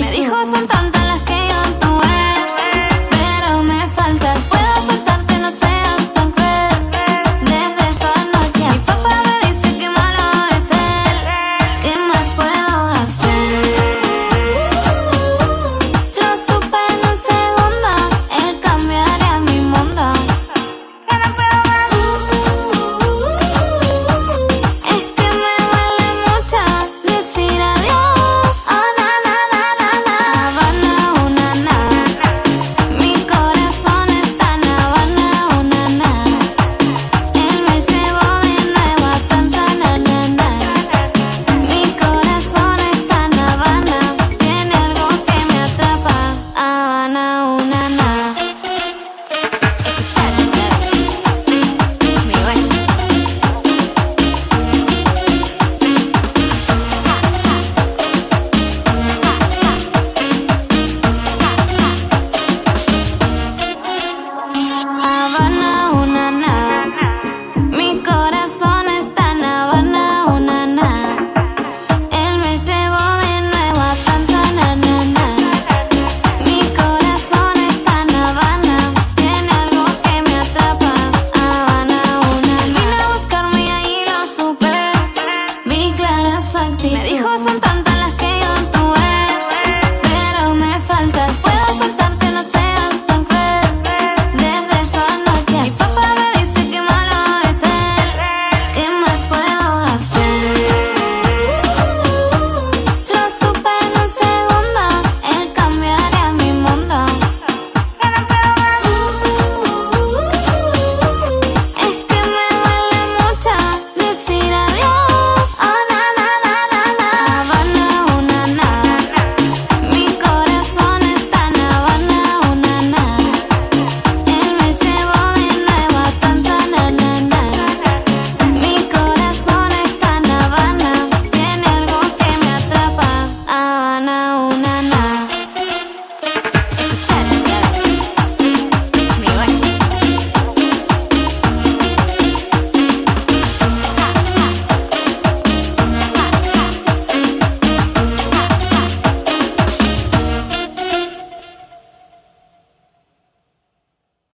Me dijo Me dijo son tantas